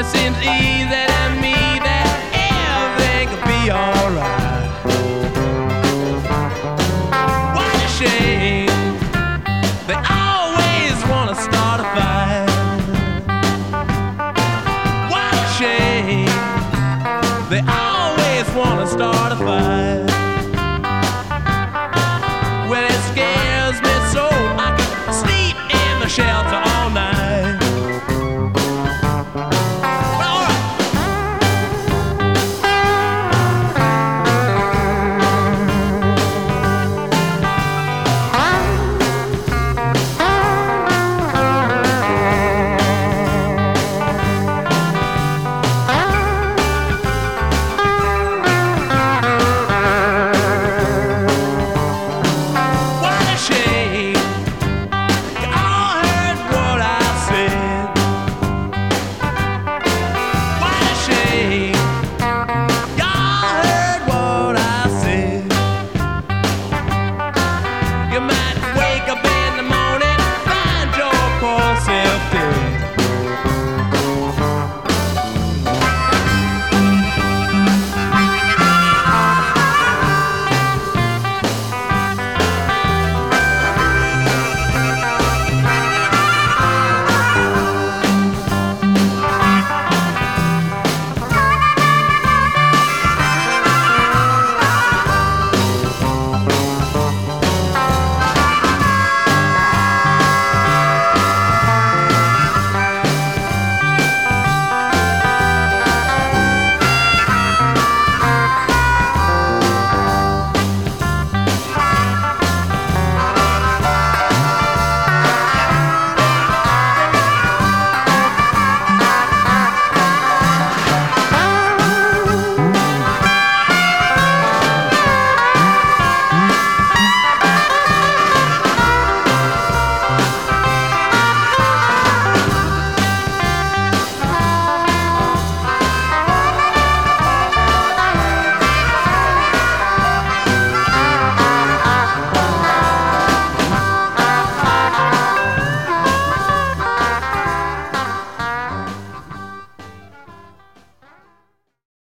It seems easy to me that everything could be alright. What a shame. They always wanna start a fight. What a shame. They always wanna start a fight.